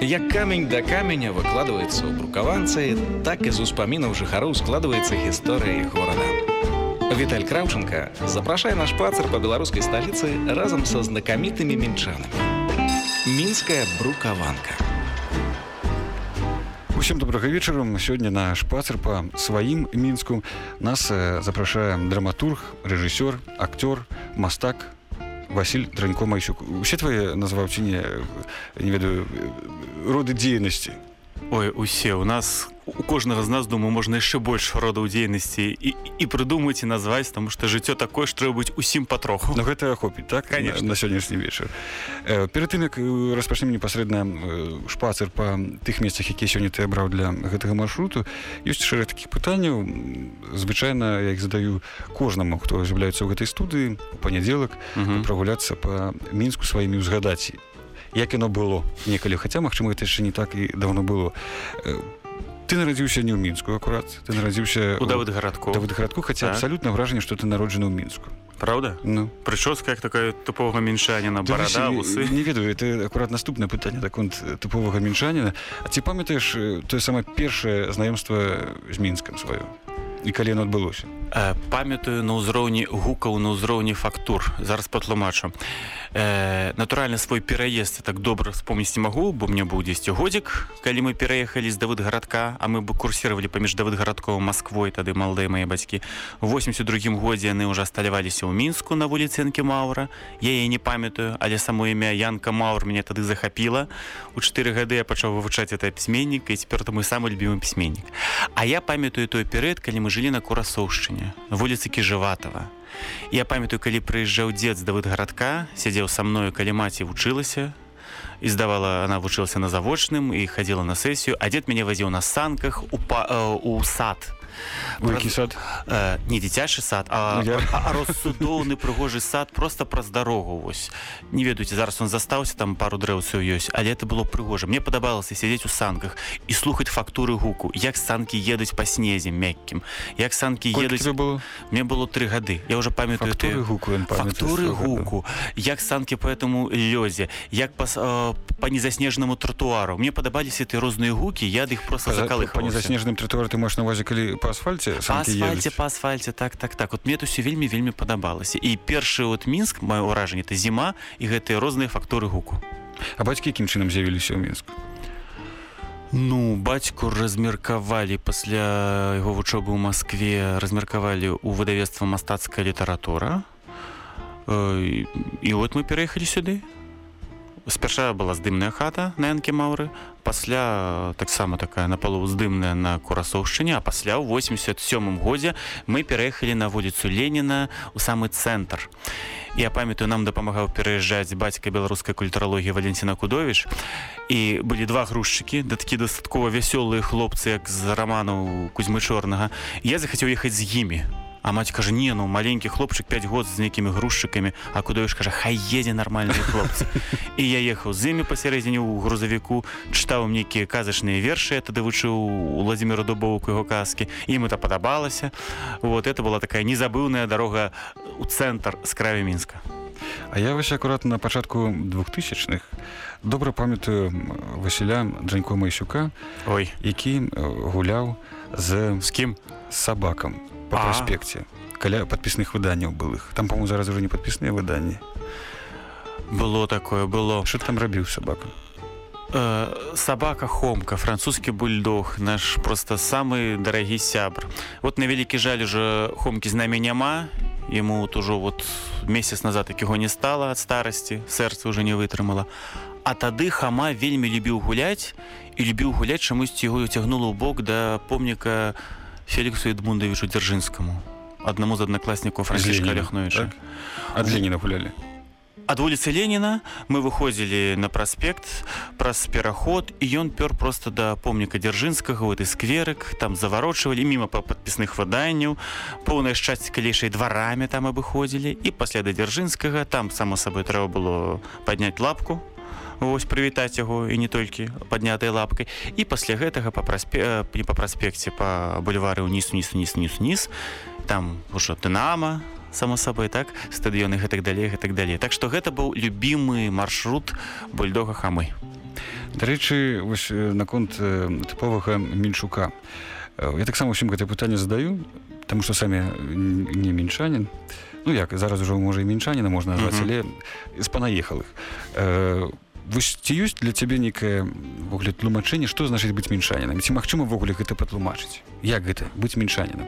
Як камень да каменя выкладваецца ў брукаванцы, так і з успамінаў жыхароў складваецца гісторыя іх горада. Віталь Краўченко запрашае наш пацар па беларускай сталіцы разам са знакамітымі мінчанамі. Мінская брукаванка. Усім добрага вечару сёння наш пацар па сваім мінску нас э, запрашае драматург рэжысёр акцёр мастак Васіль дранько майсюк. Усе твае назваў ці не не ведаю. Роды дзейнасці Ой усе. У нас у кожнага з нас думаю можна яшчэ больш родаў дзейнасці і, і прыдумаць і назваць таму што жыццё такое ж трэба быць усім патроху. Ну гэта ахопіць так? Конечно. на, на сённяшні вечар. Э, перед тым як э, распачнем непасрэдна э, шпацыр па тых месцах якія сёння ты абраў для гэтага маршруту ёсць шэраг такіх пытанняў. Звычайна я іх задаю кожнаму хто з'яўляецца ў гэтай студыі у панядзелак прагуляцца па мінску сваімі ўзгадаць як яно было некалі хаця магчыма гэта яшчэ не так і давно было. Э, ты нарадзіўся не ў мінску акурат ты нарадзіўся у давыд гарадку гарадку хаця Так. абсалютна вражанне што ты народжаны ў мінску Праўда ну. Прычоска як такая тупога мінчаніна Ты, барада усы. не ведаю это акурат наступнае пытанне таконт тыповага мінчаніна А ці памятаеш э, тое самае першае знаёмства з мінскам сваё і калі яно адбылося? Э, памятаю на ўзроўні гукаў на ўзроўні фактур. Зараз патлумачу. Э, натуральна свой пераезд так добра вспомніць не магу бо мне быў 10 годзік калі мы пераехалі з давыд гарадка а мы бы курсировали паміж давыд гарадком Масквой тады малдыя мае бацькі. У 82 годзе яны ўжо асталяваліся ў мінску на вуліцэнкі маўра. Я яе не памятаю але само імя янка маур мяне тады захапіла. У 4 гады я пачаў вывучаць это пісьменнік і цяпер это мой самы любімы пісьменнік. А я памятаю той перыяд калі мы жылі на курасоўшчыне вуліцы кіжыватава Я памятаю калі прыязджаў дзед з давыд гарадка сядзеў са мною калі маці вучылася і здавала она вучылася на завочным і хадзіла на сесію а дзед мяне вазіў на санках у па, э, у сад У які сад. Э, не дзіцячы сад а, Я- а, а розсудоўны прыгожы сад просто праз дарогу вось не ведаеце зараз он застаўся там пару дрэўцаў ёсць але это было прыгожа мне падабалася сядзець у санках і слухаць фактуры гуку як санкі едуць па снезе мяккім як санкі Колькі едуць было? Мне было тры гады я уже памятаю ты гуку фактуры гуку як санкі по этому лёзе як па, э, па незаснежнаму тротуару. Мне падабаліся ты розныя гукі я ад іх просто года. Па- незаснежным тротуар ты можаш на увазе калі па асфальце па асфальце па асфальце так так так. Вот мне все вельмі вельмі падабалася і першы от мінск маё ўражанне это зіма і гэтыя розныя фактуры гуку. А бацькі якім чынам з'явіліся ў мінску ну бацьку размеркавалі пасля яго вучобы ў Маскве размеркавалі ў выдавецтва мастацкая літаратура Э, і- і от мы пераехалі сюды спярша была здымная хата на янке маўры пасля э, таксама такая напалову здымная на курасоўшчыне а пасля ў 87 годзе мы пераехалі на вуліцу Леніна у самы цэнтр. Я памятаю нам дапамагаў пераязджаць бацька беларускай культуралогіі Валенціна Кудовіч і былі два грузчыкі да такі дастаткова вясёлыя хлопцы як з раманаў кузьмы чорнага. Я захацеў ехаць з імі А маці кажа не ну маленькі хлопчык 5 год з нейкімі грузчыкамі а кудовіш кажа хай едзе нармальныя хлопцы і я ехаў з імі пасярэдзіне ў грузавіку чытаў нейкія казачныя вершы я тады вучыў у владимира дубоўку яго казкі. Ім это падабалася. Вот это была такая незабыўная дарога у цэнтр з краю мінска. А я вось акурат на пачатку двухтысячных добра памятаю Васіля Джанько Майсюка ой. які гуляў з з кім? сабакам по А. праспекце каля падпісных выданняў былых. Там по-моему зараз уже не падпісныя выданні было такое было. Що там рабіў сабака Э, собака хомка французскі бульдог наш просто самы дарагі сябр. Вот на вялікі жаль уже хомкі з намі няма ему вот ужо вот месяц назад так яго не стала ад старасці сэрца уже не вытрымала а тады хама вельмі любіў гуляць і любіў гуляць чамусьці яго цягнула ў бок да помніка феліксу эдмундавічу дзяржынскаму аднаму з аднакласнікаў францішка Леніна, ляхновича так? ад Леніна гулялі ад вуліцы Леніна мы выходзілі на праспект праз пераход і ён пёр просто да помніка дзяржынскага гэты скверык там заварочвалі міма па падпісных выданняў поўнае шчасце калейшай дварамі там абыходзілі і пасля да дзяржынскага там само сабой трэба было падняць лапку Вось прывітаць яго і не толькі паднятай лапкай. І пасля гэтага па праспе... не па праспекце па бульвары ўніз уніз уніз уніз уніз там ужо дынама само сабой так? Стадыёны гэтак далей гэтак далей. Так што гэта быў любімы маршрут бульдога хамы. Дарэчы вось наконт тыповага мінчука. Я таксама ўсім гэта пытанне задаю таму што самі не мінчанін. Ну як зараз ужо можа і мінчаніна можна назваць але з панаехалых вось ці ёсць для цябе некае вугляд тлумачэнне што значыць быць мінчанінам? Ці магчыма ввогуле гэта патлумачыць? Як гэта быць мінчанінам?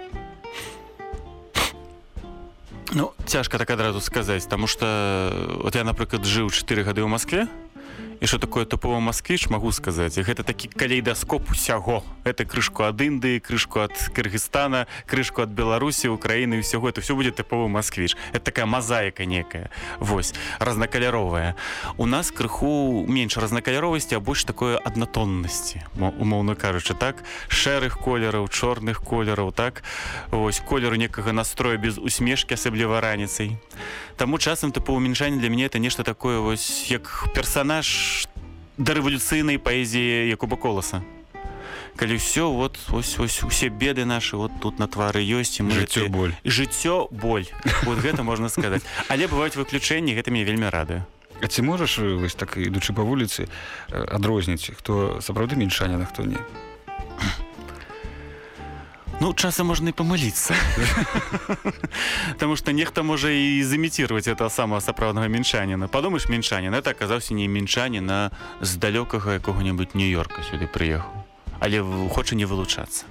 Ну цяжка так адразу сказаць таму што вот я напрыклад жыў чатыры гады ў Маскве і что такое топово москвіч могу сказаць. Гэта такі калейдаскоп усяго. Это крышку ад індыі крышку ад кыргызстана крышку ад беларусі украины ўсяго. Это все будет тыповы москвіч это такая мазаіка некая восьось разнакаляровая. У нас крыху менш разнакаляровасці а больш такое аднатоннасці. Умоўно кажучы так? Шэрых колераў чорных колераў так? Ось колеру некага настроя без усмешки асабліва раніцай таму часам тыпово мінчанне для мяне это нешта такое вось як персонаж да рэвалюцыйнай паэзіі якуба коласа калі ўсё вот ось ось усе беды наши вот тут на твары ёсць мы жыццё боль. жыццё боль. Вот гэта можна сказаць але бываюць выключэнні гэта мне вельмі рады А ці можаш вось так ідучы па вуліцы адрозніць хто сапраўды меншаніна хто не Ну, часам можна і памыліцца. Таму што нехта можа і заміціраваць этого самого сапраўднага мінчаніна. Падумаеш мінчанін, это аказаўся не мінчанін, а з далёкага якога-небудзь нью-йорка сюды прыехаў. Але хоча не вылучацца.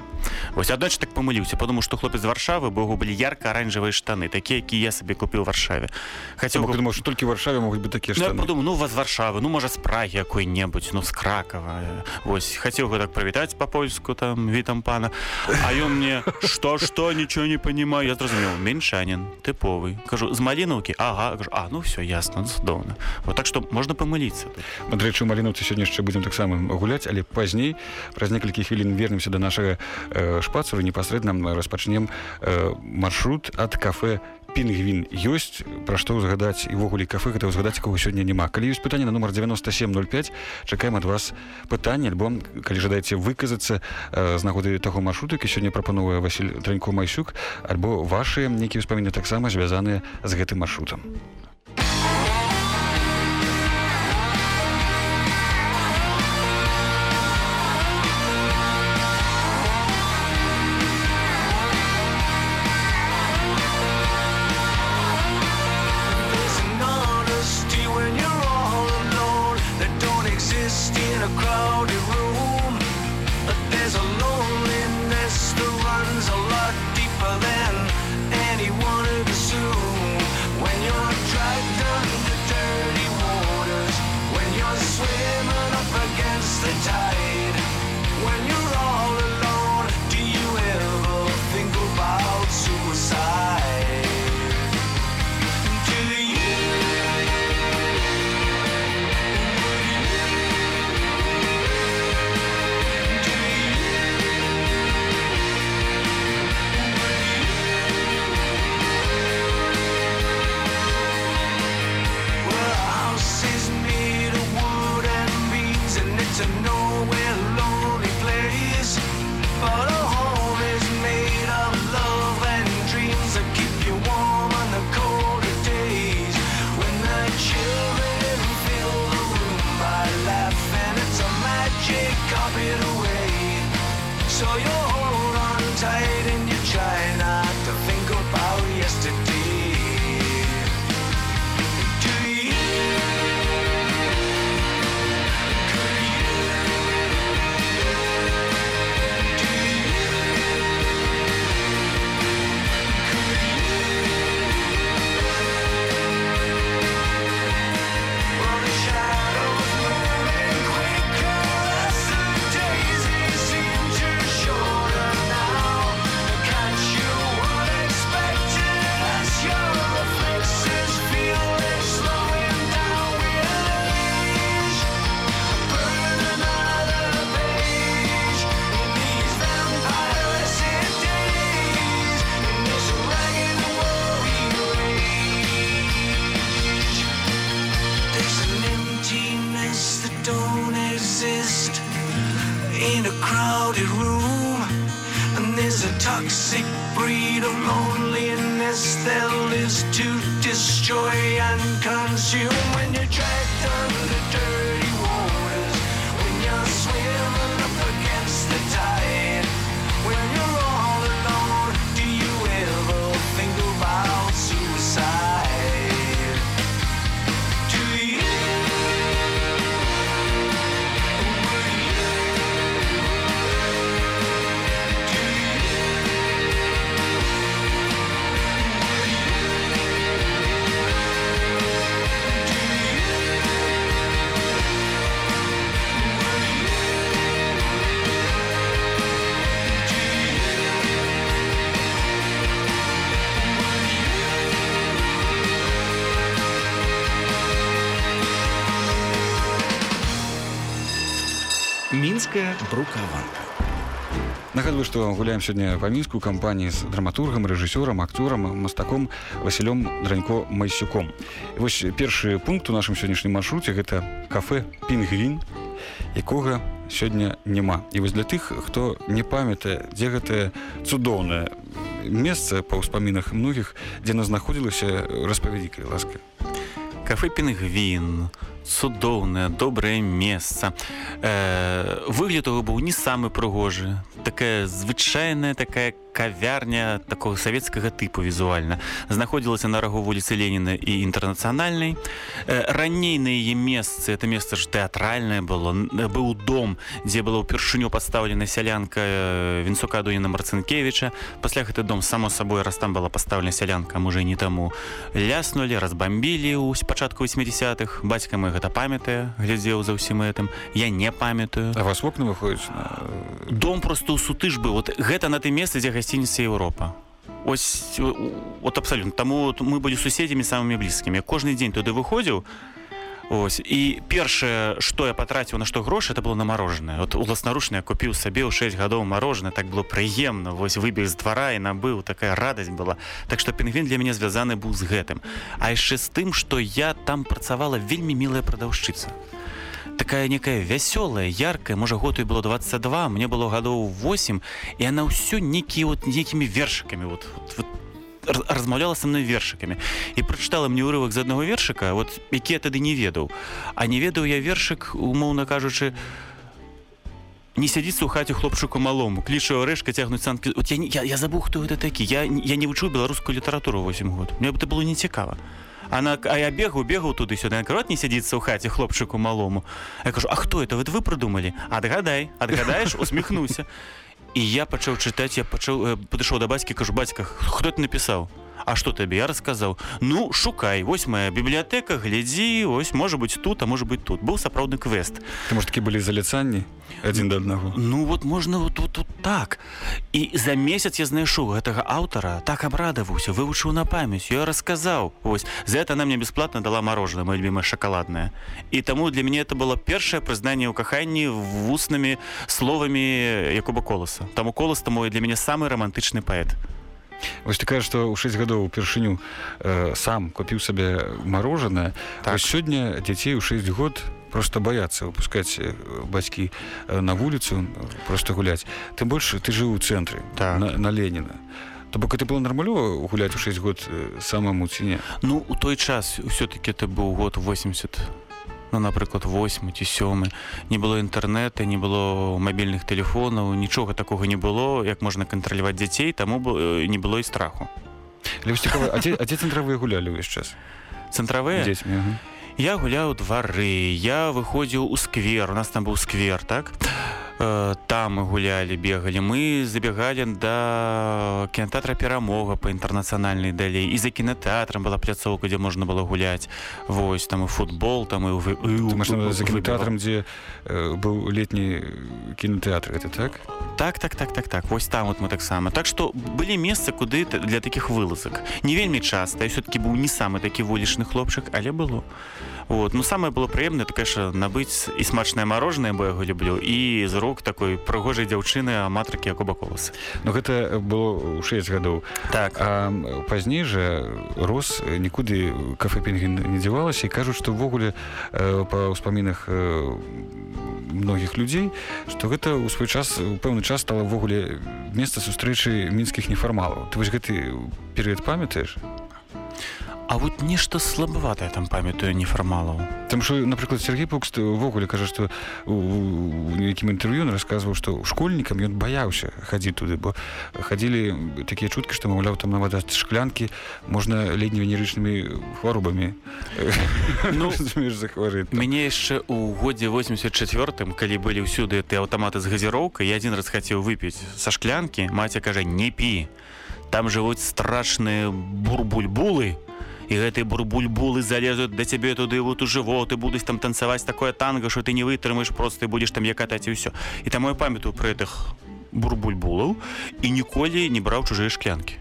Вось аднойчы так памыліўся падумаў што хлопец варшавы бо яго былі ярка-аранжавыя штаны такія які я сабе купіў варшаве. Хацеў бы думаў толькі варшаве могуць бы такія ну, падумаў ну вас варшавы ну можа з прагі якой-небудзь ну з кракава. Вось хацеў бы так прывітаць па-польску там вітам пана. А ён мне што што нічого не понимаю я зразумеў меншанін тыповы кажу з малінаўкі? Ага кажу, а ну все ясно цудоўна вот так што можна памыліцца Андрэчу малінаўцы сёння яшчэ будзем таксама гуляць але пазней праз некалькі хвілін вернемся да нашага Э, шпацеру непасрэдна распачнем э, маршрут ад кафе пінгвін ёсць пра што ўзгадаць івогуле кафе гэта ўзгадаць кого сёння няма. Калі ёсць пытанне на нумар 9705 чакаем ад вас пытанне альбом калі жадаеце выказацца э, з нагоды таго маршруту які сёння прапановае Васіль дранько майсюк альбо вашыя нейкія ўспаміны таксама звязаныя з гэтым маршрутам брукаванка Нагадваю, што гуляем сёння па мінску кампаніі з драматургам, рэжысёрам, акторам, мастаком Васілём Дранько Майсюком. І вось першы пункт у нашым сённяшнім маршруце гэта кафе Пінгвін, якога сёння няма. І вось для тых, хто не памятае, дзе гэтае цудоўнае месца па ўспамінах многіх, дзе нас знаходзілася распавядзіка ласка. Кафе Пінгвін, цудоўнае добрае месца. Э, выгляд его быў не самы прыгожы. Такая звычайная такая кавярня такого савецкага тыпу візуальна. Знаходзілася на рагу вуліцы Леніна і інтэрнацыянальнай. Э, раней на яе месцы это месца ж тэатральнае было быў дом дзе было ўпершыню пастаўлена сялянка э, вінцука дуніна марцынкевича пасля гэты дом само сабой раз там была пастаўлена сялянка можа не таму ляснули разбамбілі ў пачатку 80-х бацька мы гэта памятае глядзеў за ўсім гэтым. Я не памятаю. А вас вокна выходзіць на... дом просто ў суты ж быў вот гэта на тым месцы дзе гасцініца Еўропа ось вот абсалютна таму мы былі суседзямі самымі блізкімі кожны дзень туды выходзіў Ось і першае што я патраціў на што грошы это было на марожанае вот уласнаручна я купіў сабе ў 6 гадоў марожанае так было прыемна вось выбег з двара і набыў такая радасць была. Так што пінгвін для мяне звязаны быў з гэтым. А яшчэ з тым што я там працавала вельмі мілая прадаўшчыца такая некая вясёлая яркая. Можа год і было 22 мне было гадоў 8 і она ўсё некі вот нейкімі вершыкамі вот, вот, вот размаўляла са мной вершыкамі і прачытала мне ўрывак з аднаго вершыка вот які я тады не ведаў а не ведаў я вершык умоўна кажучы не сядзіцца ў хаце хлопчыку малому клічу рэшка цягнуць санкі вот я, я, я забуў хто гэта такі я, я не вучу беларускую літаратуру 8 год. Мне бы это было не цікава она а я бегу бегаў туды сюды карот не сядзіцца ў хаце хлопчыку малому я кажу А хто это? Вот вы прыдумалі адгадай адгадаеш усміхнуся і я пачаў чытаць я пачаў падышоў да бацькі кажу бацька хто ты напісаў А што табе я расказаў ну шукай. Вось моя бібліятэка глядзі ось можа быть тут а можа быть тут. Быў сапраўдны квест. Ты может такі былі заляцанні адзін да аднаго Ну вот можна вот тут тут так. І за месяц я знайшоў гэтага аўтара. Так абрадаваўся вывучыў на памяць. Я расказаў ось за это она мне бесплатно дала мороженое мое любимое шоколадное. І таму для мяне это было першае прызнанне ў каханні вуснымі словамі якуба коласа таму колас таму для мяне самы романтычны паэт Вось ты кажа, што ў 6 гадоў упершыню э, сам купіў сабе марожанае. Так. сёння дзяцей у 6 год просто баяцца выпускаць бацькі на вуліцу просто гуляць. Тым больш ты жыў у цэнтры так. на, на Леніна. То бок это было нармалёва гуляць у 6 год самаму ці не. Ну у той час ўсё-таки это быў год 80 ну напрыклад 8 ці сёмы не было інтэрнэта не было мабільных телефонаў нічога такога не было як можна кантраляваць дзяцей таму не было і страху. А дзе цэнтравыя гулялі ўвесь час? Цэнтравыя я гуляў двары я выходзіў у сквер у нас там быў сквер так? Э, там мы гулялі бегалі мы забегалі да кінотэатра перамога по інтэрнацыянальнай далей і за кінотэатрам была пляцоўка дзе можна было гуляць восьось там і футбол там і за кінотэатрам дзе э, быў летні кінотэатр это так? Так так так так так. Вось там вот мы таксама так што былі месцы куды для такіх вылазак не вельмі часта все-таки быў не самы такі вулічны хлопчык але было вот. Ну самое было прыемна это конечно набыць і смачнае мороженое бо яго люблю і з рук такой прыгожай дзяўчыны аматрыкі якуба коласа Ну гэта было ў 6 гадоў. Так. Пазней жа рос нікуды кафе пінгін не дзявалася і кажуць што ўвогуле па ўспамінах многіх людзей што гэта ў свой час у пэўны час стала ўвогуле месца сустрэчы мінскіх нефармалаў. Ты вось гэты перыяд памятаеш А вот нешта слабаватае там памятаю нефармалаў там что напрыклад Сергей пукст увогуле кажа што у нейкім інтэрв'ю расказваў што школьнікам ён баяўся хадзіць туды бо хадзілі такія чуткі што маўляў там нават шклянкі можна ледні венерычнымі хваробамі ну, захварыць мяне яшчэ у годзе 84 калі былі ўсюды ты аўтаматы з газіроўкай я адзін раз хацеў выпіць са шклянкі маці кажа не пі там жывуць страшныя бурбульбулы і гэтыя бурбульбулы залезуць да цябе туды вот у жывот ты будуць там танцаваць такое танга що ты не вытрымаеш просто будзеш там я катаць і ўсё і там я памятаю пры гэтых бурбульбулаў і ніколі не браў чужыя шклянкі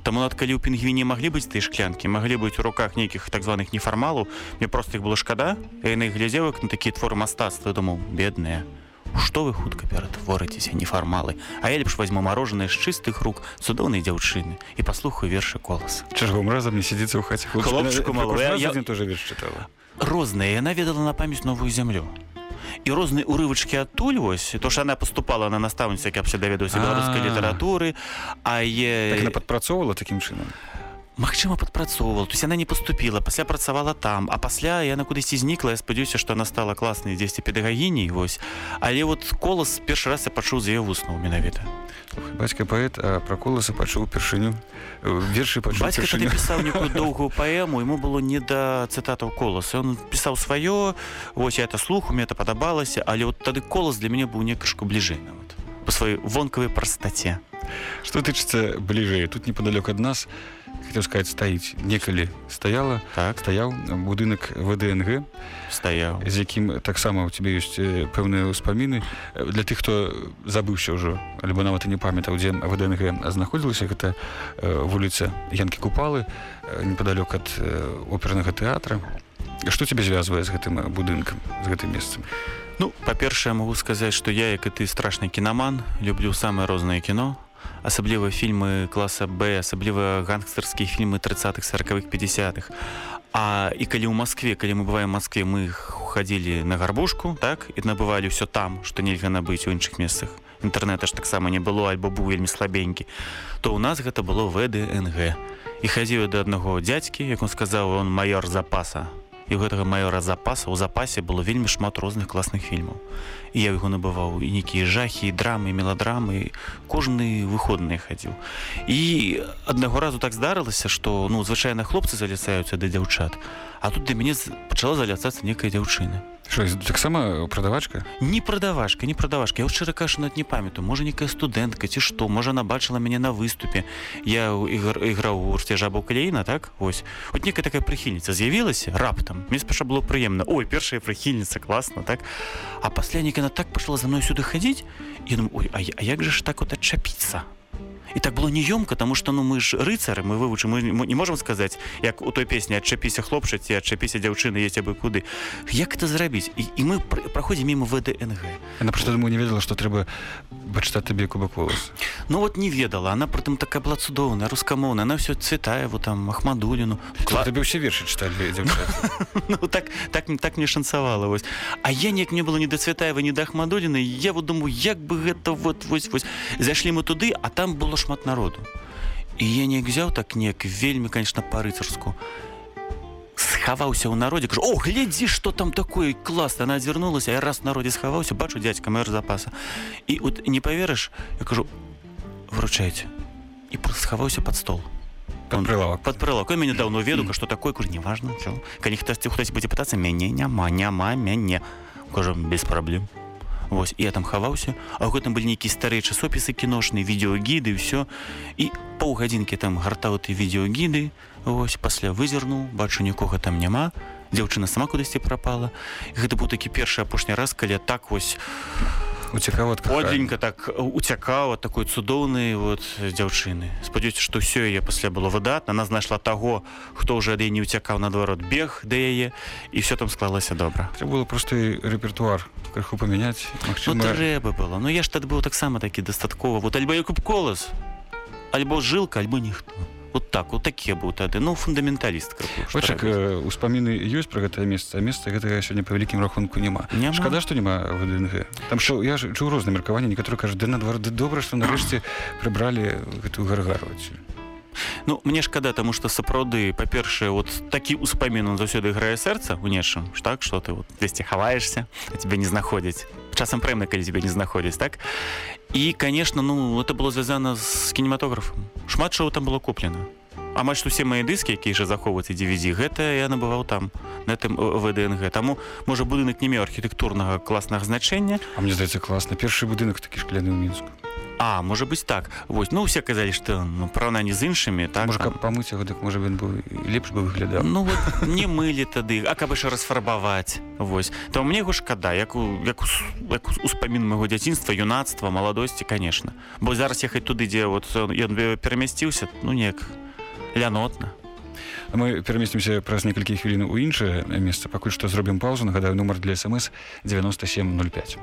Таму над калі ў пінгвіне маглі быць тыя шклянкі маглі быць у руках нейкіх так званых нефармалаў мне просто іх было шкада яны глядзеў як на такія творы мастацтва думаў бедныя што вы хутка ператворыцеся нефармалы а я лепш возьму мороженое з чыстых рук цудоўнай дзяўчыны і паслухаю вершы колас чарговым разам не сядзіцца ў хаце Хлопчыку малому, я- я- тоже верш чытала розная яна ведала на памяць новую зямлю і розныя урывачкі адтуль вось то ж она поступала на настаўніца каб все даведаўся беларускай літаратуры а так е яна падпрацоўвала такім чынам Магчыма падпрацоўвала то есть яна не поступила. Пасля працавала там а пасля яна кудысьці знікла. Я спадзяюся што она стала класнай дзесьці педагагіняй вось. Але вот колас першы раз я пачуў з яе вуснуў менавіта. Бацька паэт пра коласа пачуў упершыню. Э, вершы пісаў некую доўгую паэму ему было не да цытатаў коласа. Он пісаў сваё вось я это слуху мне это падабалася але вот тады колас для мяне быў некашку бліжэй нават по сваёй вонкавай прастаце. Што тычыцца бліжэй тут непадалёк ад нас хотел сказать стаіць некалі стаяла так. стаяў будынак вДнг стаяў з якім таксама у тебе ёсць э, пэўныя ўспаміны. Э, для тых хто забыўся ўжо альбо нават і не памятаў дзе вДнг знаходзілася гэта э, вуліца янкі купалы непадалёк ад опернага тэатра. Што цябе звязвае з гэтым будынкам з гэтым месцам? Ну, па-першае, магу сказаць, што я, як і ты страшны кінаман, люблю самае рознае кіно, асабліва фільмы класа Б, асабліва гангстарскія фільмы 30-х, 40-х, 50-х. А і калі ў Маскве, калі мы бываем Маскве, мы хадзілі на гарбушку, так і набывалі ўсё там, што нельга набыць у іншых месцах. Інтэрнэта ж таксама не было, альбо быў вельмі слабенькі. То ў нас гэта было ВДНГ. І хадзіў да аднаго дзядзькі, як он сказаў, он майор запаса і гэтага майора запаса у запасе было вельмі шмат розных класных фільмаў. І я яго набываў і нейкія жахі драмы меладрамы кожны выходныя хадзіў. І аднаго разу так здарылася што ну звычайна хлопцы заляцаюцца да дзяўчат а тут для мяне пачала заляцацца некая дзяўчына що таксама прадавачка не прадавашка не прадавашка я шчыра кажу нават не памятаю. Можа некая студэнтка ці што можа она бачыла мяне на выступе. Я іграў у гурце жаба калейна так? Вось от некая такая прыхільніца з'явілася раптам мне спаша было прыемна ой першая прыхільніца класна так а пасля некая она так пачала за мной сюды хадзіць і думаю, ой а, я- а як жа ж так вот адчапіцца і так было неёмка тому что ну мы ж рыцары мы вывучым мы, мы не можем сказаць як у той песні адчапіся хлопчаці адчапіся дзяўчыны есть абы куды як это зрабіць і, і мы пр праходзім мимо вДнг. Яна просто думаю не ведала што трэба пачытаць табе кубак волос. Ну вот не ведала. Она прытым такая была цудоўная рускамоўная она все цветае вот там ахмадуліну Кла... табе ўсе вершы чыталі дзяўчаты ну так так так мне шанцавала вось а я неяк не было ні да цветаева ні да ахмадуліны я вот думаю як бы гэта вот вось вось зайшлі мы туды а там было шмат народу і я неяк взяў так неяк вельмі конечно па-рыцарску схаваўся ў народзе кажу о глядзі что там такое класс она адвярнулася я раз в народе схаваўся бачу дядька мэр запаса і вот не поверыш я кажу выручайце і просто схаваўся под стол Пад прылавак. под прылак мяне даўно веду что такое кажу неважно калі хтосьці хтось будзе пытацца мяне няма няма мяне кажу без праблем Вось я там хаваўся а ў гэтым былі нейкія старыя часопісы кіношныя відеогіды ўсё і паўгадзінкі там гартаў ты відеогіды Вось пасля вызірнуў бачу нікога там няма дзяўчына сама кудысьці прапала І гэта быў такі першы апошні раз калі так вось ад подленька так уцякаў ад такой цудоўнай вот дзяўчыны спадзяюся што ўсё яе пасля было выдатна она знайшла таго хто ўжо ад яе не ўцякаў наадварот бег да яе і все там склалася добра. Трэба было просто рэпертуар крыху памяняць ну Магчыма трэба было ну я ж тады быў таксама такі дастаткова вот альбо якуб колас альбо жылка альбо ніхто вот так вот такі быў тады ну фундаменталіст Вачак успаміны ёсць пра гэтае месца месца гэтага сёння па вялікім рахунку няма Няма. шкада што няма вДнг там што я ж чуў розныя меркаванні некаторы кажуць да наадварот ды добра што нарэшце прыбралі гэтую гаргару адсюль Ну мне шкада таму што сапраўды па-першае вот такі ўспамін он заўсёды грае сэрца у нечым так что ты вот дзесьці хаваешься а тебе не знаходзіць часам прэмна калі тебе не знаходзіць так? І конечно ну это было звязана з кінематографам. Шмат чаго там было куплена. Амаль што усе мае дыскі якія жа захоўваюцца DVD гэта я набываў там на этом вДнг таму можа будынак не меў архітэктурнага класнага значэння. А мне здаецца класна. Першы будынак такі шкляны ў мінску А можа быць так. Вось ну усе казалі што ну, параўнанні з іншымі так можа там- каб памыць яго так можа ён быў лепш бы выглядаў. Ну вот не мылі тады а каб яшчэ расфарбаваць Вось. То мне яго шкада як у, як, як успамін майго дзяцінства юнацтва маладосці конечно бо зараз ехаць туды дзе вот ён перамясціўся ну неяк лянотна. Мы перамесцімся праз некалькі хвілін у іншае месца. Пакуль што зробім паузу. Нагадаю нумар для смс 9705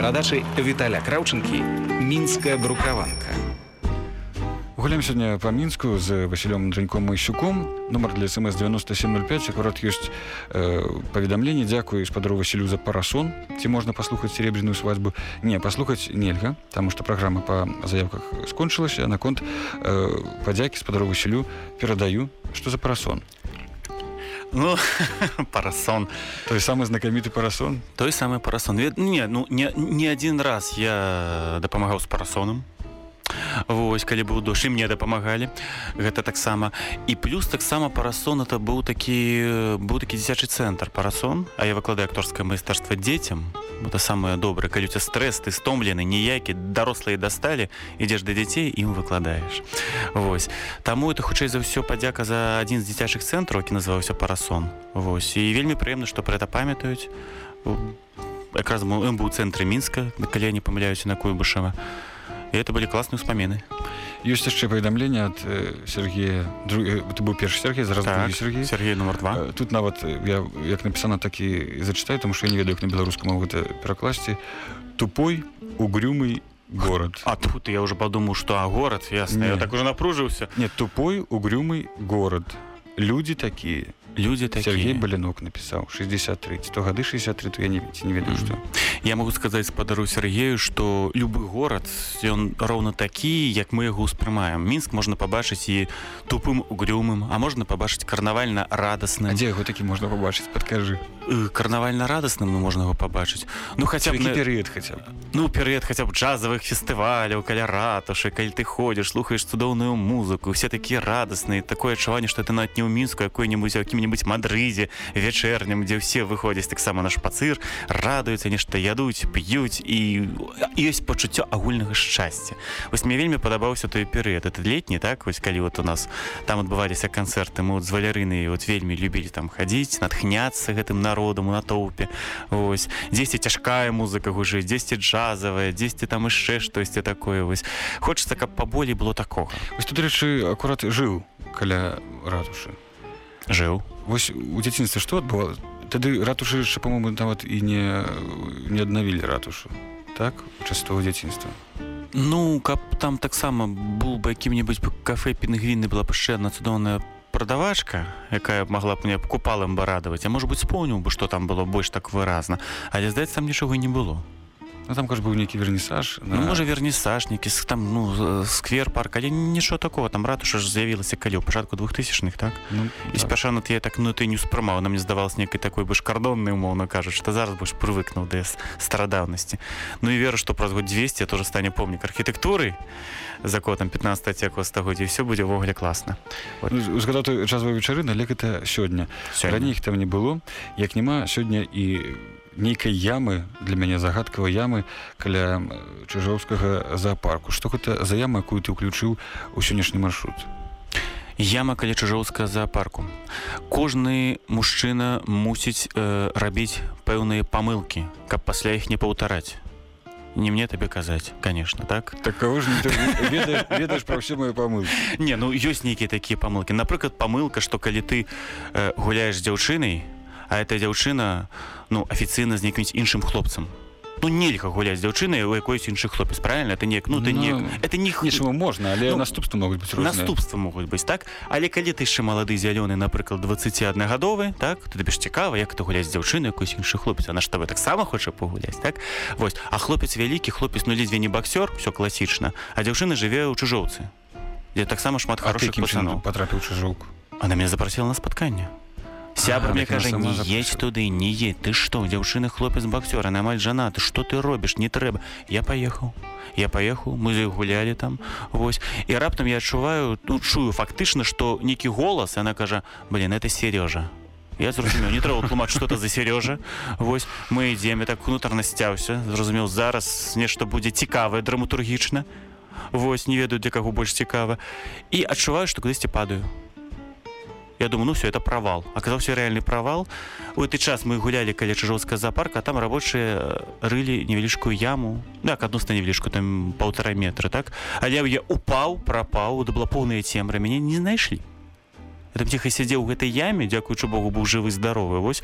перадачы Віталя Краўчынкі мінская брукаванка. Гулям сёння па мінску з Васілём Драньком Майсюком. Нумар для смс 9705 акурат ёсць э, паведамленне дзякую спадару Васілю за парасон. Ці можна паслухаць серебряную свадьбу? Не паслухаць нельга таму што праграма па заявках скончылася. Наконт э, падзякі спадару Васілю перадаю што за парасон Ну, парасон. той самы знакаміты парасон Той самы парасон. Вед- Не, ну, не, не один раз я дапамагаў з парасонам. Вось, калі быў дождж, і мне дапамагалі. Гэта таксама. І плюс таксама парасон это быў такі быў такі дзіцячы цэнтр парасон, а я выкладаю акторскае майстарства дзецям. Это самае добрае, калі у ця стрэс, ты стомлены, ніякі, дарослыя дасталі, ідзеш да дзяцей ім выкладаеш. Вось. Таму это хутчэй за ўсё падзяка за адзін з дзіцячых цэнтраў, які называўся парасон. Вось. І вельмі прыемна, што пра гэта памятаюць. Якраз мы быў у цэнтры мінска, калі не памыляюся на Куйбышева. І это былі класныя ўспаміны. ёсць яшчэ паведамленне ад э, Сергея Дру... э, ты быў першы Сергей зараз Так, Сергей Сергей нумар 2. Э, тут нават я як напісана так і і зачытаю тому що я не ведаю як на беларускам могу гэта перакласці тупой угрюмый город А тут я уже подумал, что а город, ясно. Я Не. так уже напружился. нет тупой угрюмый город люди такие Люди такие. Сергей Балянок напісаў 63 то гады 63 то я не, ці не ведаю Мгм. што Я могу сказать спадару Сергею, что любы город, он ровно такі, як мы яго ўспрымаем. Мінск можна пабачыць і тупым угрюмым, а можна пабачыць карнавальна А радасным. дзе яго такі можна пабачыць падкажы Э, Карнавальна радасным можна яго пабачыць. Ну хаця б на- перыяд хаця б Ну, перыяд хаця б джазавых фестываляў, каля ратушы, калі ты ходзіш, слухаеш цудоўную музыку, все такія радасныя, такое адчуванне, што ты нават не ў мінску, якой-небудзь у якім-небудзь Мадрыдзе, вечэрнім, дзе ўсе выходзяць таксама на шпацыр, радуюцца, нешта ядуць, п'юць і ёсць пачуццё агульнага шчасця. Вось мне вельмі падабаўся той перыяд. Это летні, так вось калі вот у нас там адбываліся канцэрты, мы вот з валярынай вот вельмі любілі там хадзіць, натхняцца гэтым народам у натоўпе. Вось дзесьці цяжкая музыка гужыць, дзесьці джазавая, дзесьці там яшчэ штосьці такое вось. Хочацца, каб паболей было такога. Вось тут рэчы акурат жыў каля ратушы Жыў. Вось у дзяцінстве што адбывала тады ратушы яшчэ по-моему нават і не не аднавілі ратушу так частого дзяцінства Ну, каб там таксама быў бы якім-небудзь кафе пінгвіны была б яшчэ адна цудоўная прадавачка, якая магла б мне купалам бы радаваць, а можа быць спомніў бы, што там было больш так выразна. Але здаецца, там нічога не было. Ну там кажа быў нейкі вернісаж Ну, можа вернісаж нейкі там ну з- сквер парк але нічого такого там ратуша ж з'явілася калі ў пачатку двухтысячных так? Ну, і спяша на я так ну ты не ўспрымаў нам не здавалось некай такой бы шкардоннай умоўна кажуць што зараз больш прывыкнуў да старадаўнасці Ну і веру што праз год 200 тоже стане помнік архітэктуры за котам 15 цеку стагоддзя все будзе ўвогуле класна ну, згадаў той джазовай вечары але гэта сёння раней іх там не было як няма сёння і нейкай ямы для мяне загадкавай ямы каля чыжоўскага зоапарку што гэта за яма якую ты ўключыў у сённяшні маршрут? Яма каля чужоўска зоапарку кожны мужчына мусіць э, рабіць пэўныя памылкі каб пасля іх не паўтараць. Не мне табе казаць конечно так? Так ж ведаеш, ведаеш пра ўсе мае памылкі? Не ну ёсць нейкія такія памылкі. Напрыклад памылка што калі ты э, гуляеш з дзяўчынай а эта дзяўчына ну афіцыйна з нейкім іншым хлопцам. Ну нельга гуляць з дзяўчынай у якойсь іншы хлопец правильно это неяк ну ты не Ну, это не нічого можна але Ну, наступствы могуць быць наступства могуць быць так? Але калі ты яшчэ малады зялёны напрыклад 21 гадовы так то табе ж цікава як ты гуляць з дзяўчынай якусь іншы хлопец. Она ж табе таксама хоча пагуляць так? Вось. А хлопец вялікі хлопец ну ледзьве не баксёр все класічна а дзяўчына жыве ў чужоўцы дзе таксама шмат ты хорошых якім чынам пацанов. патрапіў чужоўку? Она меня запрасіла на спатканне сябра мне так кажа не едь туды не едь ты што дзяўчыны хлопец баксёр она амаль жанаты что ты робіш не трэба я поехал я поехал мы за іх гулялі там вось і раптам я адчуваю ну чую фактычна што нейкі голас она кажа блин это сережа я зразумеў не трэба тлумач что-то за сережа. Вось мы ідзем я так унутрана сцяўся зразумеў зараз нешта будзе цікавае драматургічна вось не ведаю для каго больш цікава і адчуваю што кудысьці падаю Я думаю, ну все, это провал. Оказался реальный провал. У этот час мы гуляли каля Чижовского зоопарка, а там рабочие э, рыли невеличкую яму. Ну, як адносна невеличкую, там полтора метра, так? Але я упал, пропал, это была полная темра, меня не знайшли. Я там ціха сядзеў у гэтай яме дзякуючы Богу быў жывы здаровы вось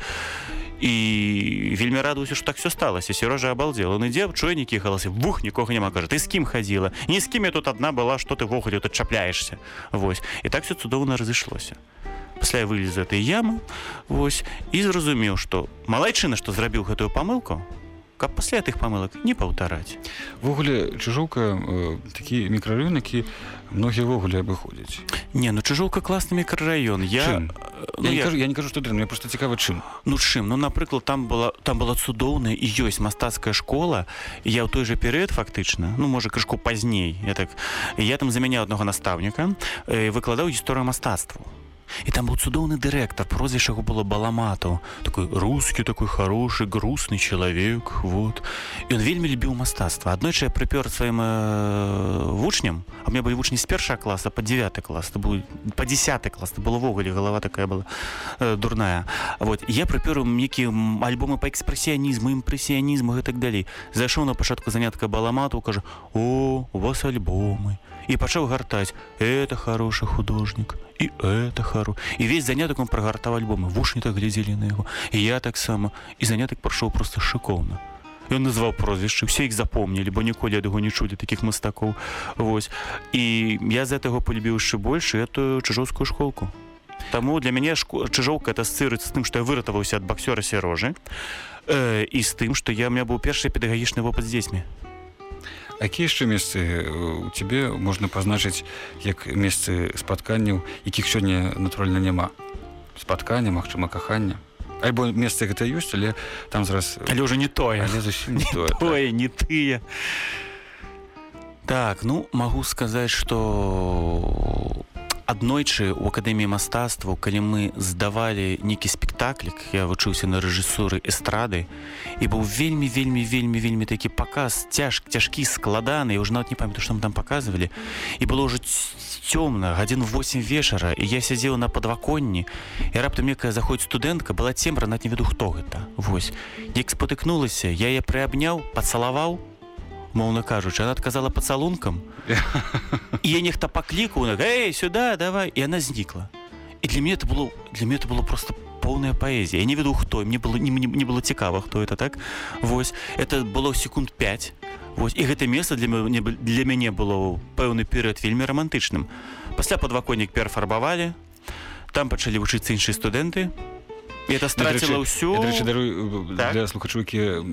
і вельмі радуюся што так все сталася сярожа абалдзел он ідзе чуе нейкі галасы бух нікога няма кажа ты з кім хадзіла ні з кім я тут адна была. Што ты вогуле тут чапляешься? Вось і так все цудоўна разышлося пасля вылез з этой ямы вось і зразумеў што малайчына што зрабіў гэтую памылку каб пасля тых памылак не паўтараць. Ввогуле чужоўка э, такі мікрарайон які многія ввогуле абыходзяць. Не ну чужоўка класны мікрараён. Я Чым? ну, я, не я- кажу, я не кажу што дрэнна, просто цікава чым. Ну чым? Ну напрыклад там была там была цудоўная і ёсць мастацкая школа я ў той жа перыяд фактычна ну можа крышку пазней я так я там замяняў аднаго настаўніка э, выкладаў гісторыю мастацтву і там быў цудоўны дырэктар прозвішча яго было баламатаў такой рускі такой хороший грустный чалавек вот. Он вельмі любіў мастацтва. Аднойчы я прыпёр сваім э, вучням а мне былі вучні з першага класа по 9 клас. Быў по 10 клас было ввогуле голова такая была э, дурная. Вот. Я прыпёр нейкі альбомы па экспрэсіянізму імпрэсіянізму і так далей. Зайшоў на пачатку занятка баламату кажа о у вас альбомы і пачаў гартаць. Это хороший художнік і это хару і весь занятак он прагартаў альбомы. Вушні так глядзелі на яго. І я таксама. І занятак прайшоў просто шыкоўна. Ён назваў прозвішчы все іх запомнілі бо ніколі ад яго не чулі такіх мастакоў. Вось. І я з гэтага полюбіў яшчэ больш эту чыжоўскую школку. Таму для мяне шко- чыжоўка это ассоциируется з тым што я выратаваўся ад баксёра сярожы э, і з тым што я у меня быў першы педагагічны вопыт з дзецьмі якія яшчэ месцы э, у цябе можна пазначыць як месцы спатканняў якіх сёння натуральна няма спаткання магчыма кахання альбо месцы гэта ёсць але там зараз але ўжо не тое але зусім не тое. Ой, не тыя. Так, ну магу сказаць, што аднойчы ў акадэміі мастацтваў, калі мы здавалі нейкі спектаклік, я вучыўся на рэжысуры эстрады і быў вельмі вельмі вельмі вельмі такі паказ цяж цяжкі складаны, я ўжо нават не памятаю, што мы там паказвалі. І было ўжо цёмна, гадзін 8 вечара і я сядзеў на падваконні і раптам некая заходзіць студэнтка была цемра нават не веду хто гэта. Вось як спатыкнулася, я яе прыабняў, пацалаваў, моўна кажучы, она адказала пацалункам. І я нехта паклікаў на эй сюда давай і она знікла. І для мяне это было для мяне это было просто поўная паэзія. Не веду хто, мне было не, не, не было цікава, хто это так. Вось это было секунд 5. Вось і гэта месца для мяне для мяне было пэўны перыяд вельмі романтычным. Пасля падваконнік перафарбавалі. Там пачалі вучыцца іншыя студэнты. І это страціла ўсю дарэчы даруй Так. для слухачоў які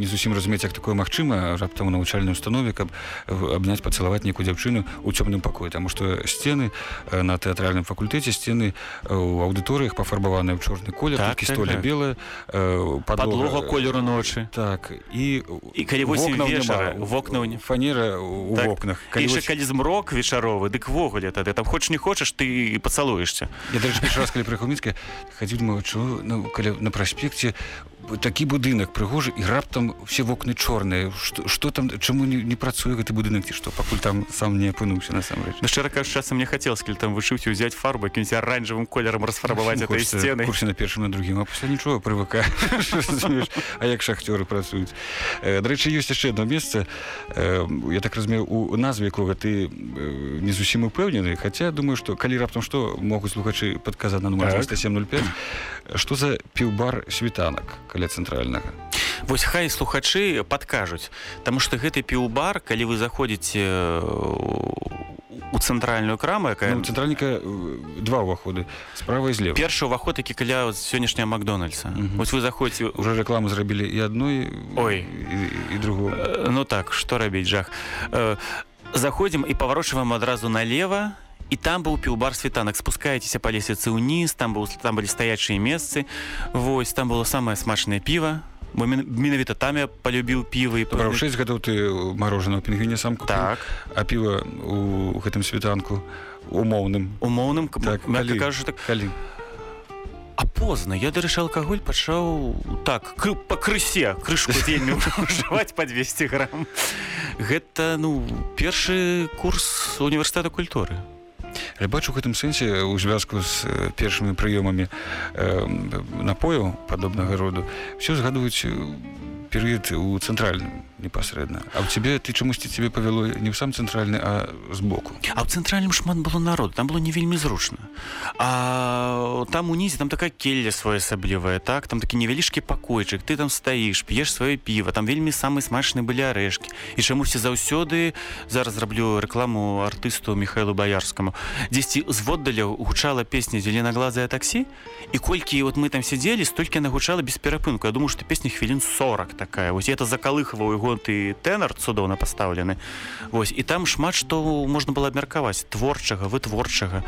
не зусім разумець як такое магчыма раптам у навучальнай установе каб абняць пацалаваць нейкую дзяўчыну у цёмным пакоі таму што сцены э, на тэатральным факультэце сцены э, у аўдыторыях пафарбаваныя ў чорны колер Так, так, столя так. белая э, падлога колеру ночы. так і І калі вокнаў вечара, не- фанера у Так. вокнах Калі вось- калі змрок вечаровы дык ввогуле тады там хочаш не хочаш ты пацалуешься Я дарэчы раз калі прыехаў мінска хадзіў думаю чу ну калі на праспекце такі будынак прыгожы і раптам все вокны чорныя. Што, што там чаму не, не працуе гэты будынак ці што пакуль там сам не апынуўся насамрэч? Ну шчыра кажучы часам мне хацелось калі там вышыўся ўзяць фарбу якімсь аранжавым колерам расфарбаваць Ну, этой сцены. курсе на першым на другім а пасля нічога Разумееш? а як шахцёры працуюць? Э, дарэчы ёсць яшчэ одно месца. Э, я так разумею у назве якога ты э, не зусім упэўнены Хаця думаю што калі раптам што могуць слухачы падказаць на нумар Так. 705 што за піўбар світанак каля цэнтральнага Вось хай слухачы падкажуць Таму што гэты піўбар калі вы заходзіце у цэнтральную краму якая Ну, цэнтральніка э, два ўваходы справа і злева першы ўваход які каля от сённяшняга макдональдса Мгм. Вось вы заходзіце уже рэкламу зрабілі і адной Ой. і, і другую Э, Ну так, што рабіць жах. Э, Заходзім і паварочваем адразу налево. І там быў піўбар світанак спускаецеся па лесвіцы ўніз там быў там былі стаячыя месцы Вось там было самае смачнае піва бо мен- менавіта там я палюбіў піва і 6 гадоў ты марожана ў пінгвіне сам купіў, так. а піва у гэтым світанку умоўным умоўным Так, калі? кажучы так калі а позна я дарэчы алкаголь пачаў так кры, па крысе. Крышку вельмі ўжываць па 200 грамм. Гэта ну першы курс універсітэта культуры Але бачу у гэтым сэнсе у звязку з э, першымі прыёмамі э, напояў падобнага роду все згадваюць э, перыяд у цэнтральным непасрэдна А ў цябе ты чамусьці цябе павяло не ў сам цэнтральны а збоку А ў цэнтральным шмат было народ там было не вельмі зручна А там унізе там такая келля своеасаблівая так? Там такі невялічкі пакойчык ты там стаіш п'еш сваё піва там вельмі самы смачны былі арэшкі і чамусьці заўсёды зараз зраблю рэкламу артысту михайлу баярскаму дзесьці зводдаля гучала песня зеленаглазая таксі і колькі вот мы там сядзелі столькі нагучала без перапынку Я думаю што песня хвілін 40 такая. Вось это закалыхваў його ты тэнар цудоўна пастаўлены Вось і там шмат што можна было абмеркаваць. Творчага вытворчага.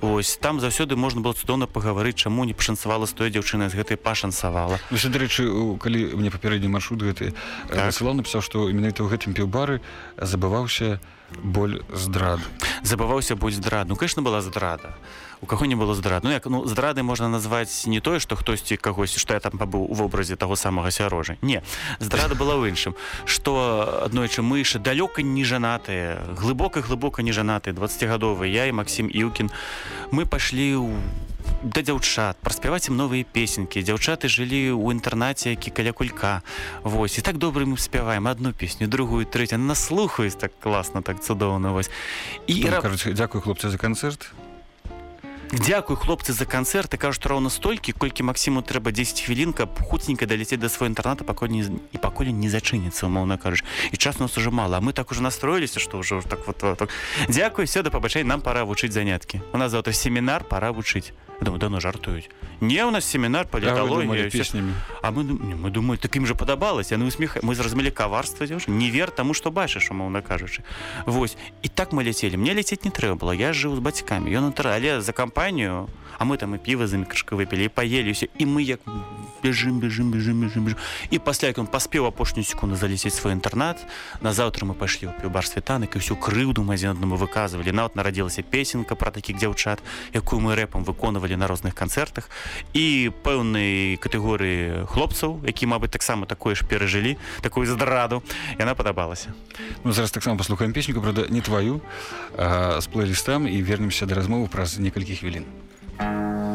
Ось там заўсёды можна было цудоўна пагаварыць чаму не пашанцавала з той дзяўчыны з гэтай пашанцавала. Дарэчы калі мне папярэдні маршрут гэты так. сылаў напісаў што менавіта ў гэтым піўбары забываўся боль здрад. Забываўся боль здрад. Ну конечно была здрада у каго не было здрад? Ну як ну здрады можна назваць не тое што хтосьці кагось што я там пабыў у вобразе таго самага сярожа. Не здрада была ў іншым што аднойчы мышы далёка не жанатыя глыбока глыбока не жанатыя 20гадовы я і Масім Іўкін мы пашлі ў да дзяўчат праспяваць ім новыя песенькі дзяўчаты жылі ў інтэрнаце які каля кулька восьось і так добра мы спяваем одну песню другую трэця наслухаюсь так класна так цудоўна вось. І кажуць дзякую хлопцы за канцэрт Дякую хлопцы за канцэрт і кажуць роўна столькі колькі Масіму трэба 10 хвілін каб хуценька даляцець да свой інтэрната пакуль не і пакуль не зачыніцца умоўна кажаш і час нас уже мало мы так уже настроіліся што ўжо так вот так. Дякую все да пабачай нам пора вучыць заняткі у нас заўтра семінар пора вучыць думаю да ну жартуюць не у нас семінар паліталогія песнями? А мы мы думаю такім же падабалася яны усмех мы зразумелі каварства не вер таму што бачыш умоўна кажучы Вось і так мы ляцелі мне ляцець не трэба было. Я жыў з бацькамі ён натурале за кампанію а мы там і піва за мікашка выпілі паеліся і мы як бежим бежим бежим бежим, бежим. і пасля як он паспеў апошнюю секунду залецець свой інтэрнат назаўтра мы пайшлі ў піўбар світанак і ўсю крыўду мы адзін аднаму выказвалі нават нарадзілася песенка пра такіх дзяўчат якую мы рэпам выконвалі на розных канцэртах і пэўнай катэгорыі хлопцаў які мабыць таксама такое ж перажылі такую здраду яна падабалася. Ну, зараз таксама паслухаем песніку правда не тваю з плейлістам і вернемся да размовы праз некалькі хвілін. change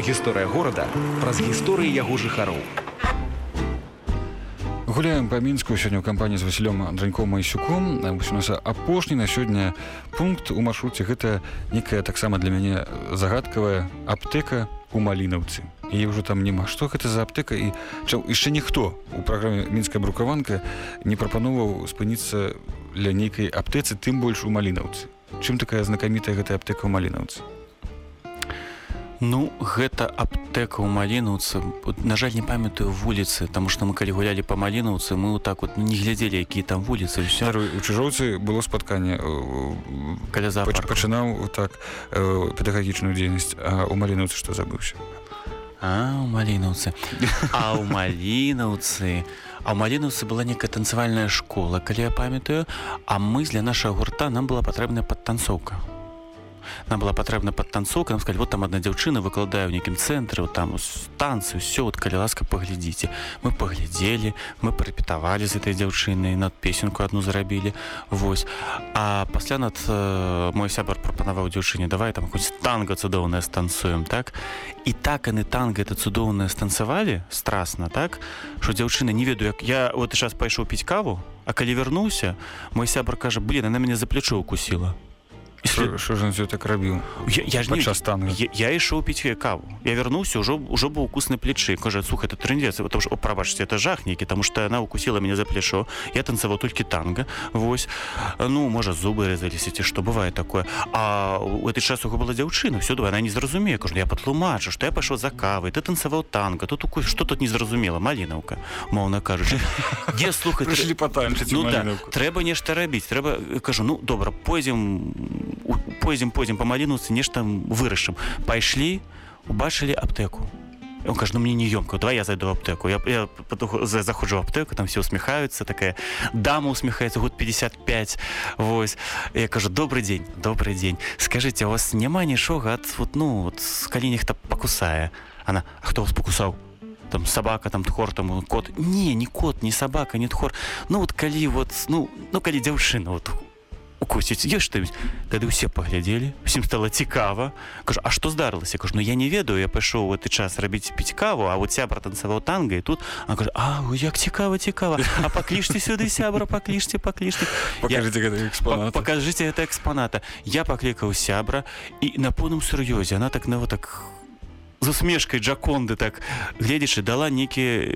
гісторыя горада праз гісторыі яго жыхароў. Гуляем па мінску сёння ў кампаніі з васілём драньком майсюком у нас апошні на сёння пункт у маршруце. Гэта некая таксама для мяне загадкавая аптэка у малінаўцы. І ўжо там няма. Што гэта за аптэка і чаў яшчэ ніхто у праграме мінская брукаванка не прапановаў спыніцца для нейкай аптэцы тым больш у малінаўцы. Чым такая знакамітая гэтая аптэка ў малінаўцы Ну гэта аптэка ў малінаўцы. На жаль не памятаю вуліцы таму што мы калі гулялі па малінаўцы мы так вот ну, не глядзелі якія там вуліцы. Ўсё у чужоўцы было спатканне каля за пачынаў так педагагічную дзейнасць а у малінаўцы што забыўся? А у малінаўцы. А ў малінаўцы. А ў малінаўцы была некая танцавальная школа калі я памятаю а мы для нашага гурта нам была патрэбная падтанцоўка нам была патрэбна пад танцоўка нам сказать вот там одна дзяўчына выкладае ў нейкім цэнтры там танцы ўсё вот калі ласка паглядзіце мы паглядзелі мы прапетавалі з этой дзяўчынай над песенку одну зарабілі Вось. А пасля над э, мой сябар прапанаваў дзяўчыне давай там хоць танга цудоўная станцуем так? І так яны танга это цудоўная станцавалі страсна так? Що дзяўчына не ведаю як я вот час пайшоў піць каву а калі вярнуўся мой сябар кажа блин она мяне за плячо укусила що ён так рабіў я, я ж не я, я ішоў піць каву. Я вярнуўся ўжо ўжо быў укус на плечы кажа сух это трындец потому что прабачце это жах нейкі тому что она укусила меня за плечо. Я танцаваў толькі танга Вось. Ну можа зубы рэзаліся ці што бывае такое. А у этой час уго была дзяўчына все она не зразумее кажу я патлумачу что я пайшоў за кавай ты танцаваў танга тут укус что тут незразумела малінаўка моўна кажучы где слухаць прышлі патанчыць ну, да, трэба нешта рабіць трэба кажу ну добра пойдзем пойдзем пойдзем па малінуцы нешта вырашым пайшлі убачылі аптэку он кажа ну мне не ёмка два я зайду аптэку я, я заходжу аптэку там все усміхаюцца такая дама усміхаецца год 55 Вось. Я кажу добрый дзень добрый дзень скажите у вас няма нічога ад вот ну вот калі нехта пакусае она хто вас покусаў там собака там тхор там кот. Не не кот не собака не тхор ну вот калі вот ну ну калі дзяўчына вот укусіць ёсць што тады ўсе паглядзелі усім стала цікава кажу А што здарылася кажу ну я не ведаю я пайшоў у гэты час рабіць піць каву а вот сябра танцаваў танга і тут а кажу А як цікава цікава а паклічце сюды сябра паклічце паклічце покажыце это экспаната я паклікаў сябра і на поўным сур'ёзе она так нават так з усмешкай джаконды так гледзячы дала некі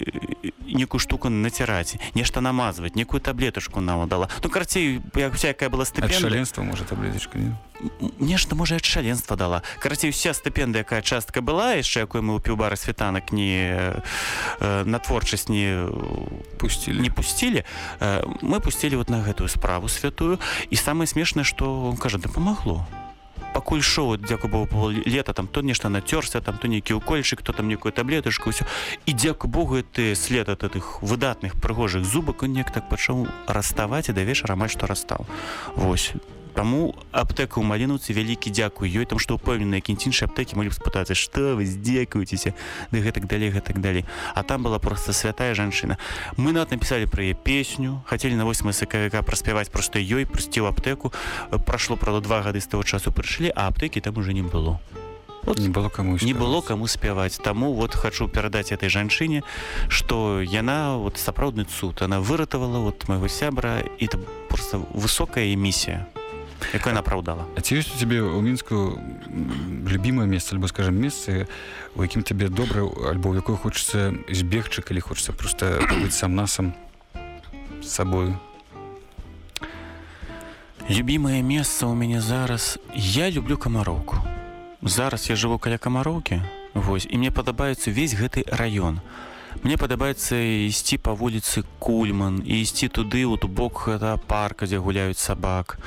некую штуку націраць нешта намазваць некую таблетачку нам дала. Ну карцей як всякая была стыпенства можа таблеточка нешта можа ад шаленства дала. Карацей уся стыпенда якая частка была яшчэ якой мы ў піўбара світанак не э, на творчасць не пусцілі не пусцілі э, мы пусцілі вот на гэтую справу святую. І самае смешнае што он кажа дапамагло пакуль шоу дзяку богу лета там то нешта нацёрся там то нейкі укольчык то там некую таблетачку ўсё і дзяку богу ты след ад гэтых выдатных прыгожых зубак он неяк так пачаў раставаць і да вечара амаль што расстаў восьось Таму аптэка ў малінуцы вялікі дзякуй ёй там што ўпэўнены якінь іншай аптэкі малі спытацца што вы здзекуецеся ды гэтак далей гэтак далей а там была просто святая жанчына. Мы нават напісалі пра яе песню хацелі на 8 сакавіка праспяваць проста ёй прысці ў аптэку прайшло правда два гады з таго часу прыйшлі а аптэкі там уже не было. Вот, не было кому не было кому спяваць. Таму вот хочу перадаць этой жанчыне что яна вот сапраўдны цуд. Она выратавала вот моего сябра і это просто высокая эмісія якое напраўдала А ці ёсць у цябе ў мінску любімае месца альбо скажем месцы у якім табе добра альбо якое хочацца збегчы калі хочацца просто быць сам насам сабою любімае месца ў мяне зараз. Я люблю камароўку зараз я жыву каля камароўкі Вось і мне падабаецца увесь гэты раён а Мне падабаецца ісці па вуліцы кульман і ісці туды у бок гэта парка дзе гуляюць сабак.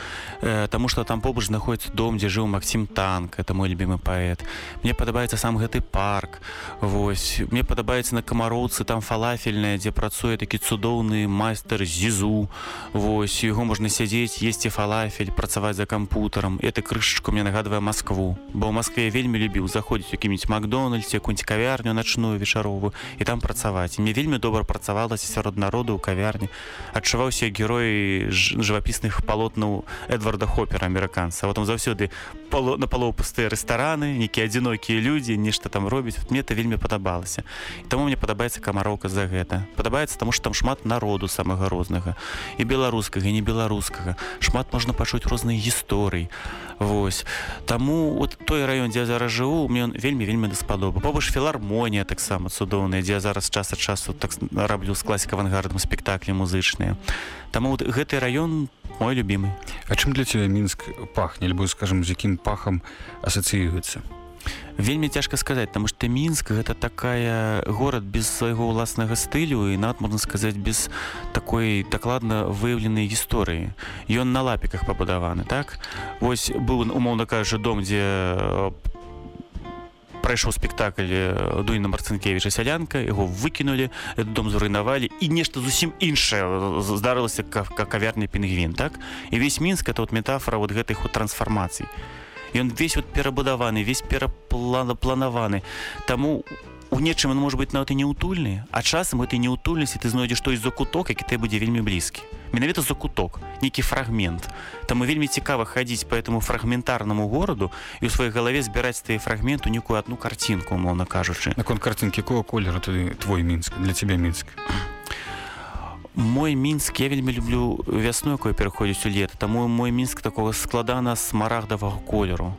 Э, Таму што там побач знаходіцца дом дзе жыў Масім танк это мой любимы паэт. Мне падабаецца сам гэты парк. Вось мне падабаецца на камароўцы там фалафельная дзе працуе такі цудоўны майстар зізу. Вось яго можна сядзець есці фалафель працаваць за кампутарам. Это крышачку мне нагадвае Маскву. Бо ў Маскве вельмі любіў заходзіць якім-нибудь макдональдсе якую-нибудь кавярню начную вечаровую і там працаваць працаваць. Мне вельмі добра працавалася сярод народу ў кавярні. Адчуваўся герой жывапісных палотнаў эдварда хопера амерыканца. Вот там заўсёды пало на палоў пустыя рэстараны нейкія адзінокія людзі нешта там робіць. Мне это вельмі падабалася. Таму мне падабаецца камароўка за гэта. Падабаецца таму што там шмат народу самага рознага. І беларускага не беларускага. Шмат можна пачуць розныя гісторыі Вось. Таму вот той раён дзе я зараз жыву мне вельмі вельмі даспадобы. Побач філармонія таксама цудоўная дзе я зараз час ад часу так раблю з класік авангардам спектаклі музычныя. Таму вот гэты раён мой любімы. А чым для цябе мінск пахне альбо скажем з якім пахам асацыюецца? Вельмі цяжка сказаць таму што мінск гэта такая горад без свайго ўласнага стылю і над можна сказаць без такой дакладна выяўленай гісторыі. Ён на лапіках пабудаваны так? Вось быў умоўна кажучы дом дзе прайшоў спектакль дуйна марцынкевіча сялянка яго выкінулі дом зруйнавалі і нешта зусім іншае здарылася как кавярня пінгвін так? І весь мінск это вот метафора вот гэтых вот трансфармацый ён весь вот перабудаваны весь перапланапланаваны таму у нечым он может быть нават і неутульны а часам этой неутульнасці ты знойдзеш той за куток які ты будзе вельмі блізкі менавіта за куток нейкі фрагмент. Там вельмі цікава хадзіць по этому фрагментарнаму гораду і ў сваёй галаве збіраць ты фрагменту некую одну карцінку умоўна кажучы наконт карцінкі якого колеру ты твой мінск для тебя мінск мой мінск я вельмі люблю вясну якое пераходзіць у лета таму мой мінск такого складана смарагдавага колеру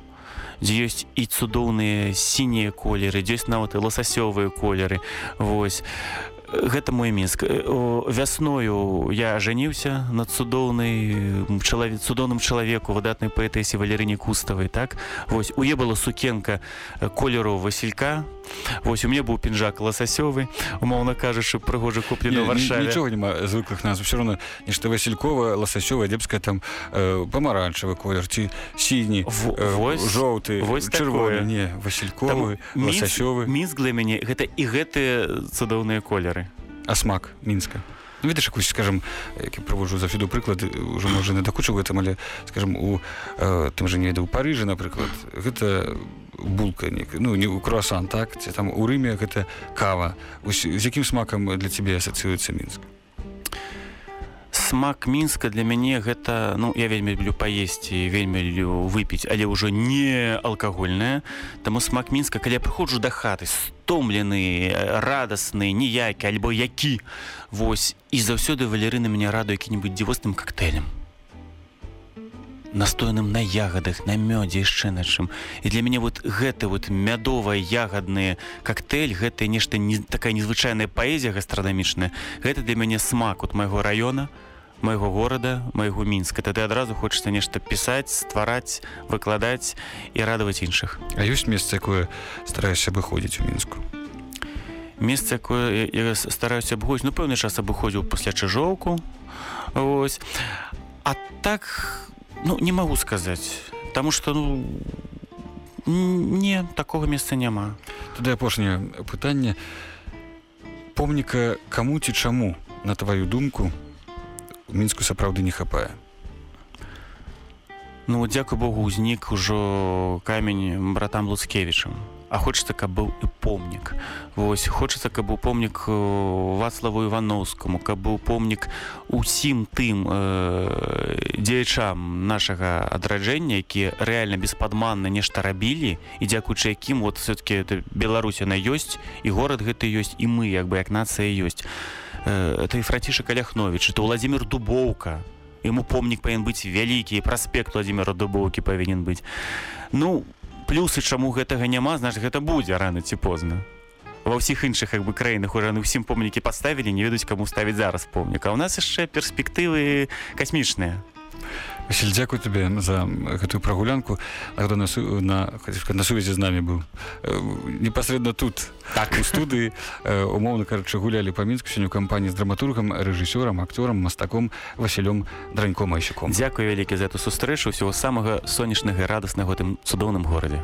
дзе ёсць і цудоўныя сінія колеры дзесь нават і ласасёвыя колеры. Восьось гэта мой мінск вясною я ажаніўся на цудоўнай чалавек цудоўным чалавеку выдатнай паэтэсе валерыні куставай так? Вось уе была сукенка колеру василька Вось у мне быў пінжак ласасёвы умоўна кажучы прыгожа куплены варшаве. нічога няма звыклых нас все равно нешта васількова ласасёвая дзебская там э, памаранчавы колер ці сіні э, жоўты вось чырвоя не васільковы ласасёвы. мінск для мяне гэта і гэтыя цудоўныя колеры а смак мінска ну, ведаеш якусь скажем які праводжу заўсёды прыклад уже можа не дакучу гэтым але скажем у э, тым жа не веда ў парыжы напрыклад гэта булка не ну не у круасан так? Ці там у рыме гэта кава. З якім смакам для цябе асацыюецца мінск смак мінска для мяне гэта ну я вельмі люблю паесці вельмі люблю выпіць але ўжо не алкагольная таму смак мінска калі я прыходжу да хаты стомлены радасны ніякі альбо які вось і заўсёды валеры на мяне раду які-нибудь дзівосным коктейлем настояным на ягадах на мёдзе яшчэ на чым і для мяне вот гэты вот мядовая ягадны коктейль гэта нешта не такая незвычайная паэзія гастрадамічная гэта для мяне смак от майго района майго горада майго мінска тады адразу хочется нешта пісаць ствараць выкладаць і радаваць іншых А ёсць месца якое стараюся выходзіць у мінску месца якое я стараюся абыходзіць ну пэўны час абыходзіў пасля чыжоўку ось а так Ну не магу сказаць Таму что ну не такого месца няма Тады апошняе пытанне помніка каму ці чаму на тваю думку у мінску сапраўды не хапае? Ну дзякуй Богу узнік ужо камень братам луцкевічам а хочется каб быў і помнік Вось хочется каб быў помнік вацлаву ивановскому каб быў помнік усім тым э, дзеячам нашага адраджэння які рэальна беспадманна нешта рабілі і дзякуючы якім вот все-таки Беларусь яна ёсць і горад гэты ёсць і мы як бы як нацыя ёсць. Э, это і фраціша каляхнович это владимир дубоўка. Ему помнік павін быць вялікі праспект владимира дубоўкі павінен быць. Ну у плюсы чаму гэтага няма значит гэта будзе рано ці позна. Ва ўсіх іншых як бы краінах уже на ўсім помнікі паставілі не ведаюць каму ставіць зараз помніка у нас яшчэ перспектывы касмічныя Васіль, дзякуй табе за гэтую прагулянку на, на, на сувязі з намі быў непасрэдна тут так. у студыі умоўна карачы гулялі па мінску сёння кампаніі з драматургам рэжысёрам акцёрам мастаком васілём драньком айщиком Дзякуй вялікі за эту сустрэчу. Ўсяго самага сонечнага радаснага тым цудоўным горадзе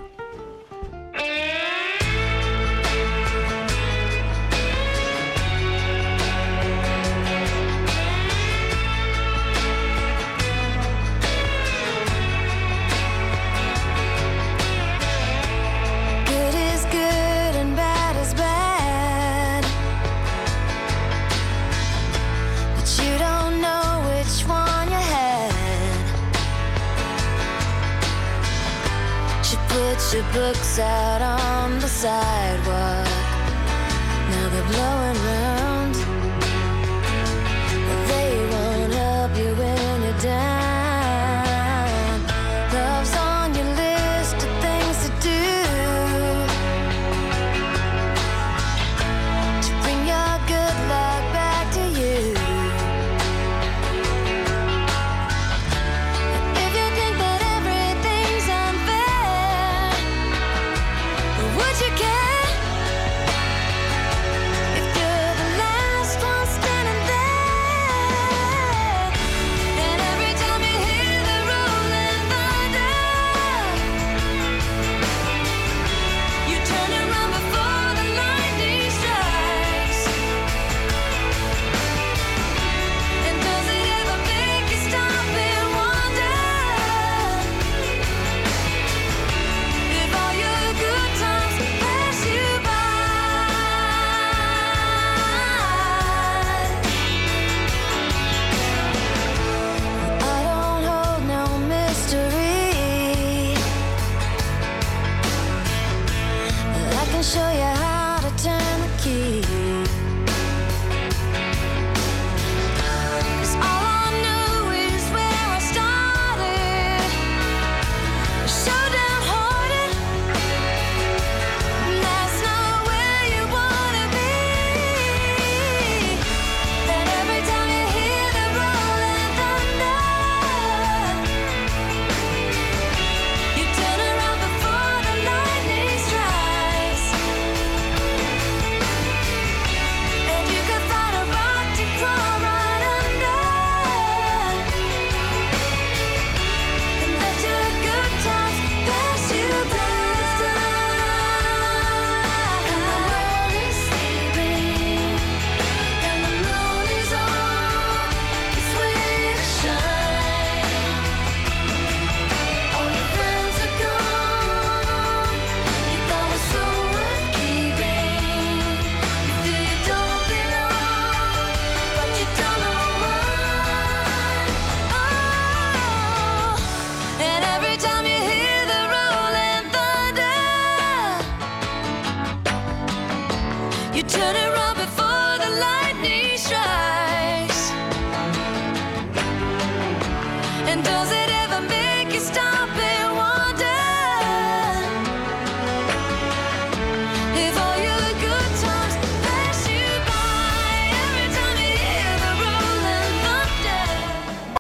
show you